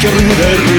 Johnny Derby.